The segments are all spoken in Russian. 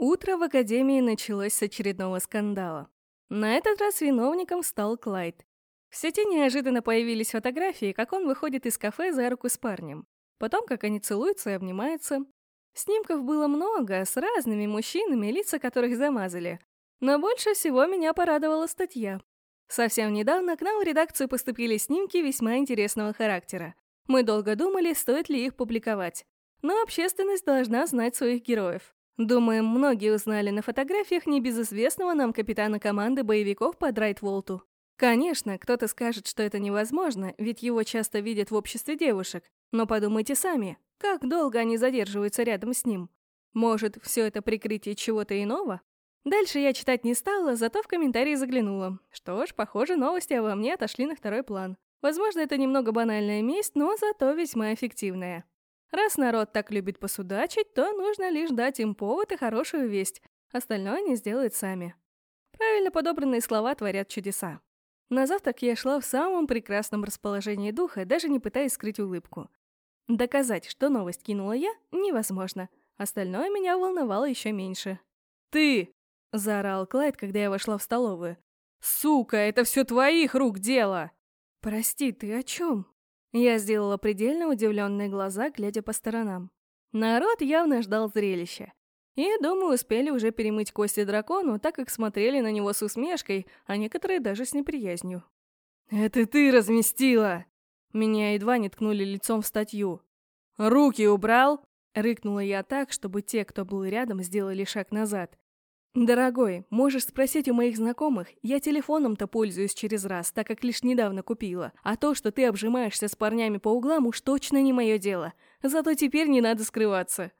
Утро в Академии началось с очередного скандала. На этот раз виновником стал Клайд. В сети неожиданно появились фотографии, как он выходит из кафе за руку с парнем. Потом, как они целуются и обнимаются. Снимков было много, с разными мужчинами, лица которых замазали. Но больше всего меня порадовала статья. Совсем недавно к нам в редакцию поступили снимки весьма интересного характера. Мы долго думали, стоит ли их публиковать. Но общественность должна знать своих героев. Думаем, многие узнали на фотографиях небезызвестного нам капитана команды боевиков по Драйтволту. Конечно, кто-то скажет, что это невозможно, ведь его часто видят в обществе девушек. Но подумайте сами, как долго они задерживаются рядом с ним? Может, все это прикрытие чего-то иного? Дальше я читать не стала, зато в комментарии заглянула. Что ж, похоже, новости обо мне отошли на второй план. Возможно, это немного банальная месть, но зато весьма эффективная. Раз народ так любит посудачить, то нужно лишь дать им повод и хорошую весть. Остальное они сделают сами. Правильно подобранные слова творят чудеса. На завтрак я шла в самом прекрасном расположении духа, даже не пытаясь скрыть улыбку. Доказать, что новость кинула я, невозможно. Остальное меня волновало еще меньше. «Ты!» — заорал Клайд, когда я вошла в столовую. «Сука, это все твоих рук дело!» «Прости, ты о чем?» Я сделала предельно удивленные глаза, глядя по сторонам. Народ явно ждал зрелища. И, думаю, успели уже перемыть кости дракону, так как смотрели на него с усмешкой, а некоторые даже с неприязнью. «Это ты разместила!» Меня едва не ткнули лицом в статью. «Руки убрал!» Рыкнула я так, чтобы те, кто был рядом, сделали шаг назад. «Дорогой, можешь спросить у моих знакомых, я телефоном-то пользуюсь через раз, так как лишь недавно купила, а то, что ты обжимаешься с парнями по углам, уж точно не мое дело, зато теперь не надо скрываться».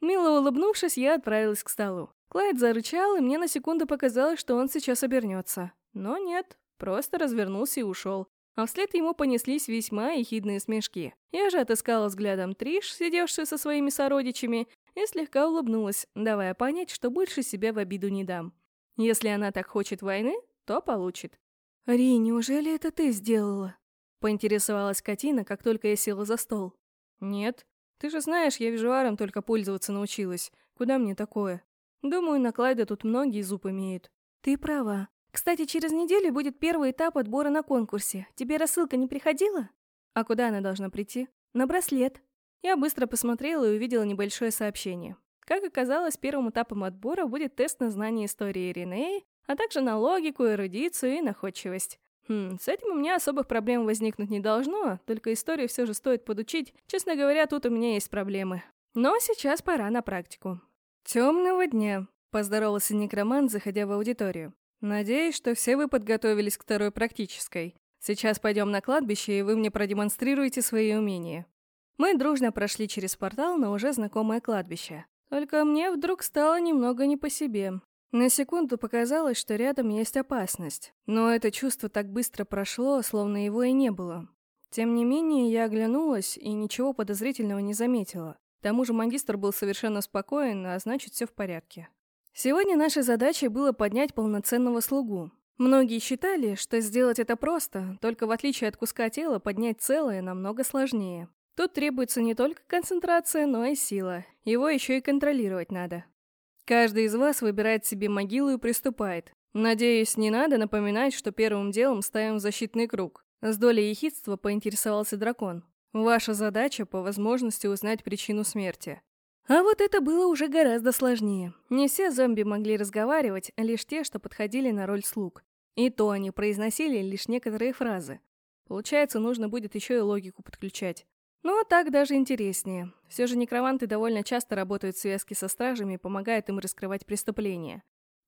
Мило улыбнувшись, я отправилась к столу. Клайд зарычал, и мне на секунду показалось, что он сейчас обернется. Но нет, просто развернулся и ушел. А вслед ему понеслись весьма ехидные смешки. Я же отыскала взглядом Триш, сидевшую со своими сородичами, и слегка улыбнулась, давая понять, что больше себя в обиду не дам. Если она так хочет войны, то получит. «Ри, неужели это ты сделала?» — поинтересовалась Катина, как только я села за стол. «Нет», ты же знаешь, я визуаром только пользоваться научилась. Куда мне такое? Думаю, на Клайда тут многие зуб имеют. Ты права. Кстати, через неделю будет первый этап отбора на конкурсе. Тебе рассылка не приходила? А куда она должна прийти? На браслет. Я быстро посмотрела и увидела небольшое сообщение. Как оказалось, первым этапом отбора будет тест на знание истории Ренеи, а также на логику, эрудицию и находчивость. Хм, с этим у меня особых проблем возникнуть не должно, только историю все же стоит подучить. Честно говоря, тут у меня есть проблемы. Но сейчас пора на практику. Темного дня, поздоровался некромант, заходя в аудиторию. Надеюсь, что все вы подготовились к второй практической. Сейчас пойдем на кладбище, и вы мне продемонстрируете свои умения. Мы дружно прошли через портал на уже знакомое кладбище. Только мне вдруг стало немного не по себе. На секунду показалось, что рядом есть опасность, но это чувство так быстро прошло, словно его и не было. Тем не менее, я оглянулась и ничего подозрительного не заметила. К тому же магистр был совершенно спокоен, а значит, все в порядке. Сегодня нашей задачей было поднять полноценного слугу. Многие считали, что сделать это просто, только в отличие от куска тела поднять целое намного сложнее. Тут требуется не только концентрация, но и сила. Его еще и контролировать надо. Каждый из вас выбирает себе могилу и приступает. Надеюсь, не надо напоминать, что первым делом ставим защитный круг. С долей ехидства поинтересовался дракон. Ваша задача по возможности узнать причину смерти. А вот это было уже гораздо сложнее. Не все зомби могли разговаривать, лишь те, что подходили на роль слуг. И то они произносили лишь некоторые фразы. Получается, нужно будет еще и логику подключать. Но ну, так даже интереснее. Все же некроманты довольно часто работают в связке со стражами и помогают им раскрывать преступления.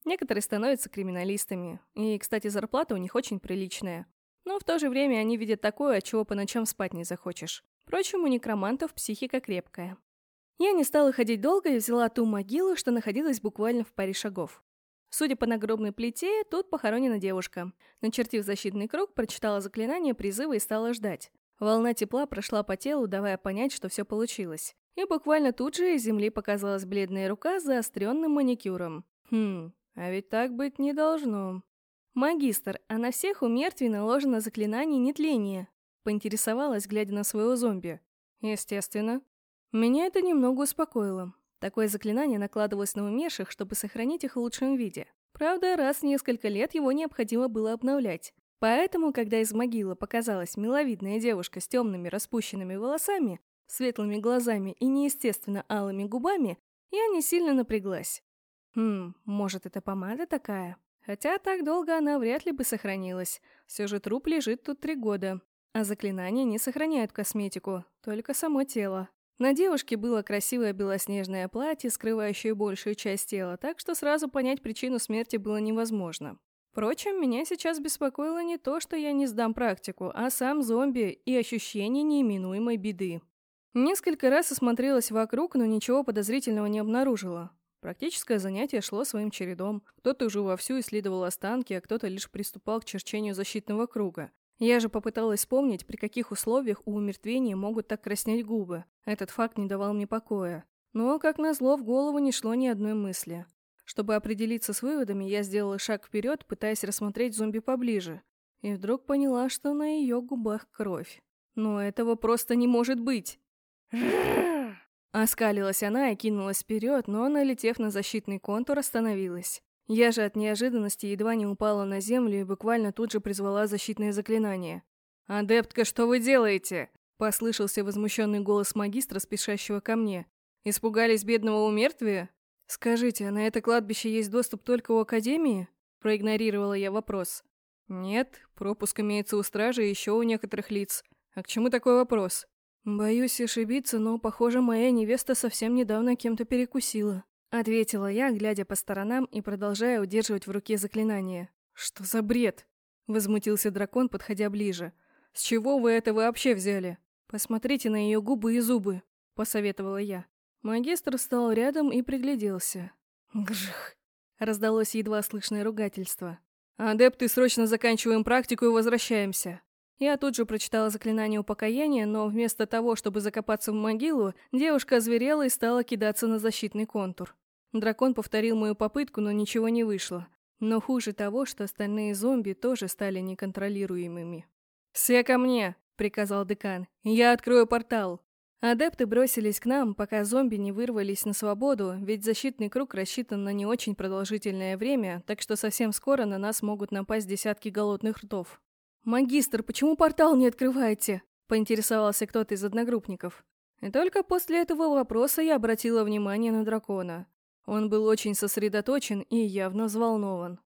Некоторые становятся криминалистами. И, кстати, зарплата у них очень приличная. Но в то же время они видят такое, от чего по ночам спать не захочешь. Впрочем, у некромантов психика крепкая. Я не стала ходить долго и взяла ту могилу, что находилась буквально в паре шагов. Судя по нагробной плите, тут похоронена девушка. Начертив защитный круг, прочитала заклинание призыва и стала ждать. Волна тепла прошла по телу, давая понять, что все получилось. И буквально тут же из земли показалась бледная рука с заостренным маникюром. Хм, а ведь так быть не должно. «Магистр, а на всех у мертвей наложено заклинание нетления», поинтересовалась, глядя на своего зомби. «Естественно». Меня это немного успокоило. Такое заклинание накладывалось на умерших, чтобы сохранить их в лучшем виде. Правда, раз в несколько лет его необходимо было обновлять. Поэтому, когда из могилы показалась миловидная девушка с темными распущенными волосами, светлыми глазами и неестественно алыми губами, я не сильно напряглась. Хм, может, это помада такая? Хотя так долго она вряд ли бы сохранилась. Все же труп лежит тут три года. А заклинания не сохраняют косметику, только само тело. На девушке было красивое белоснежное платье, скрывающее большую часть тела, так что сразу понять причину смерти было невозможно. Впрочем, меня сейчас беспокоило не то, что я не сдам практику, а сам зомби и ощущение неименуемой беды. Несколько раз осмотрелась вокруг, но ничего подозрительного не обнаружила. Практическое занятие шло своим чередом. Кто-то уже вовсю исследовал останки, а кто-то лишь приступал к черчению защитного круга. Я же попыталась вспомнить, при каких условиях у умертвения могут так краснеть губы. Этот факт не давал мне покоя. Но, как назло, в голову не шло ни одной мысли. Чтобы определиться с выводами, я сделала шаг вперед, пытаясь рассмотреть зомби поближе. И вдруг поняла, что на ее губах кровь. Но этого просто не может быть. Оскалилась она и кинулась вперед, но, налетев на защитный контур, остановилась. Я же от неожиданности едва не упала на землю и буквально тут же призвала защитное заклинание. «Адептка, что вы делаете?» Послышался возмущенный голос магистра, спешащего ко мне. «Испугались бедного умертвия?» «Скажите, на это кладбище есть доступ только у Академии?» Проигнорировала я вопрос. «Нет, пропуск имеется у стражи и еще у некоторых лиц. А к чему такой вопрос?» «Боюсь ошибиться, но, похоже, моя невеста совсем недавно кем-то перекусила», ответила я, глядя по сторонам и продолжая удерживать в руке заклинание. «Что за бред?» возмутился дракон, подходя ближе. «С чего вы это вообще взяли? Посмотрите на ее губы и зубы», посоветовала я. Магистр встал рядом и пригляделся. Гжх. Раздалось едва слышное ругательство. «Адепты, срочно заканчиваем практику и возвращаемся!» Я тут же прочитала заклинание упокоения, но вместо того, чтобы закопаться в могилу, девушка озверела и стала кидаться на защитный контур. Дракон повторил мою попытку, но ничего не вышло. Но хуже того, что остальные зомби тоже стали неконтролируемыми. «Все ко мне!» — приказал декан. «Я открою портал!» Адепты бросились к нам, пока зомби не вырвались на свободу, ведь защитный круг рассчитан на не очень продолжительное время, так что совсем скоро на нас могут напасть десятки голодных ртов. «Магистр, почему портал не открываете?» – поинтересовался кто-то из одногруппников. И только после этого вопроса я обратила внимание на дракона. Он был очень сосредоточен и явно взволнован.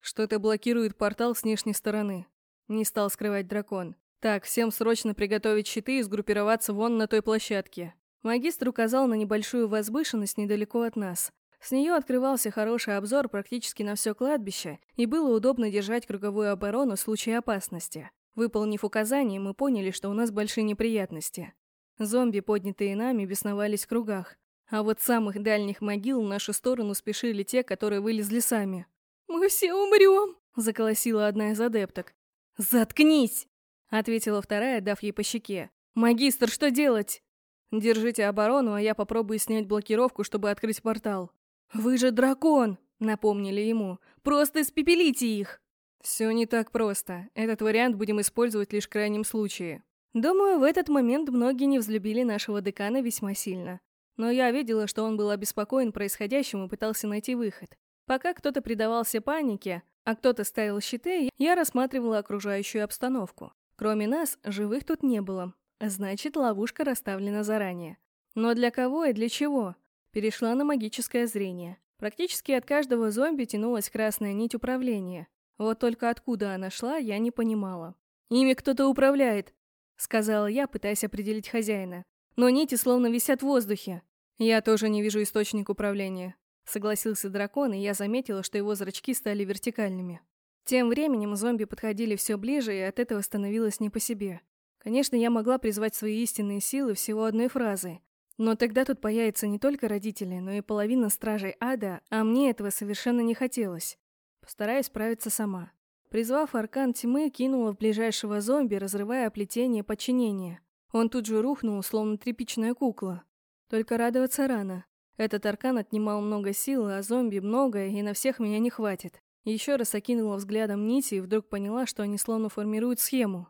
Что-то блокирует портал с внешней стороны. Не стал скрывать дракон. Так, всем срочно приготовить щиты и сгруппироваться вон на той площадке. Магистр указал на небольшую возвышенность недалеко от нас. С нее открывался хороший обзор практически на все кладбище, и было удобно держать круговую оборону в случае опасности. Выполнив указание, мы поняли, что у нас большие неприятности. Зомби, поднятые нами, бесновались в кругах. А вот самых дальних могил в нашу сторону спешили те, которые вылезли сами. «Мы все умрем!» – заколосила одна из адепток. «Заткнись!» — ответила вторая, дав ей по щеке. «Магистр, что делать?» «Держите оборону, а я попробую снять блокировку, чтобы открыть портал». «Вы же дракон!» — напомнили ему. «Просто испепелите их!» «Все не так просто. Этот вариант будем использовать лишь в крайнем случае». Думаю, в этот момент многие не взлюбили нашего декана весьма сильно. Но я видела, что он был обеспокоен происходящим и пытался найти выход. Пока кто-то предавался панике, а кто-то ставил щиты, я рассматривала окружающую обстановку. Кроме нас, живых тут не было. Значит, ловушка расставлена заранее. Но для кого и для чего? Перешла на магическое зрение. Практически от каждого зомби тянулась красная нить управления. Вот только откуда она шла, я не понимала. «Ими кто-то управляет», — сказала я, пытаясь определить хозяина. «Но нити словно висят в воздухе». «Я тоже не вижу источник управления», — согласился дракон, и я заметила, что его зрачки стали вертикальными. Тем временем зомби подходили все ближе, и от этого становилось не по себе. Конечно, я могла призвать свои истинные силы всего одной фразой. Но тогда тут появятся не только родители, но и половина стражей ада, а мне этого совершенно не хотелось. Постараюсь справиться сама. Призвав аркан тьмы, кинула в ближайшего зомби, разрывая плетение подчинения. Он тут же рухнул, словно тряпичная кукла. Только радоваться рано. Этот аркан отнимал много сил, а зомби много, и на всех меня не хватит. Еще раз окинула взглядом нити и вдруг поняла, что они словно формируют схему.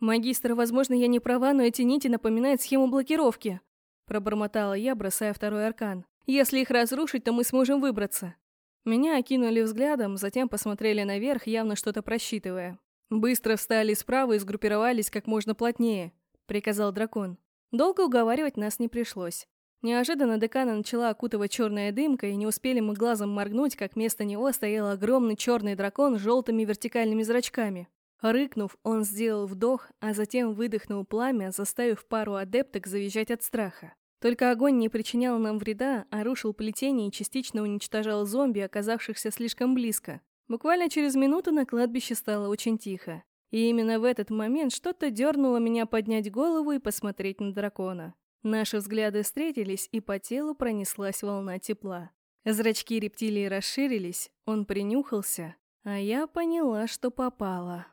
«Магистр, возможно, я не права, но эти нити напоминают схему блокировки», пробормотала я, бросая второй аркан. Если их разрушить, то мы сможем выбраться. Меня окинули взглядом, затем посмотрели наверх, явно что-то просчитывая. «Быстро встали справа и сгруппировались как можно плотнее», — приказал дракон. Долго уговаривать нас не пришлось. Неожиданно декана начала окутывать черная дымка, и не успели мы глазом моргнуть, как вместо него стоял огромный черный дракон с желтыми вертикальными зрачками. Рыкнув, он сделал вдох, а затем выдохнул пламя, заставив пару адепток завизжать от страха. Только огонь не причинял нам вреда, а рушил плетение и частично уничтожал зомби, оказавшихся слишком близко. Буквально через минуту на кладбище стало очень тихо. И именно в этот момент что-то дернуло меня поднять голову и посмотреть на дракона. Наши взгляды встретились, и по телу пронеслась волна тепла. Зрачки рептилии расширились, он принюхался, а я поняла, что попала.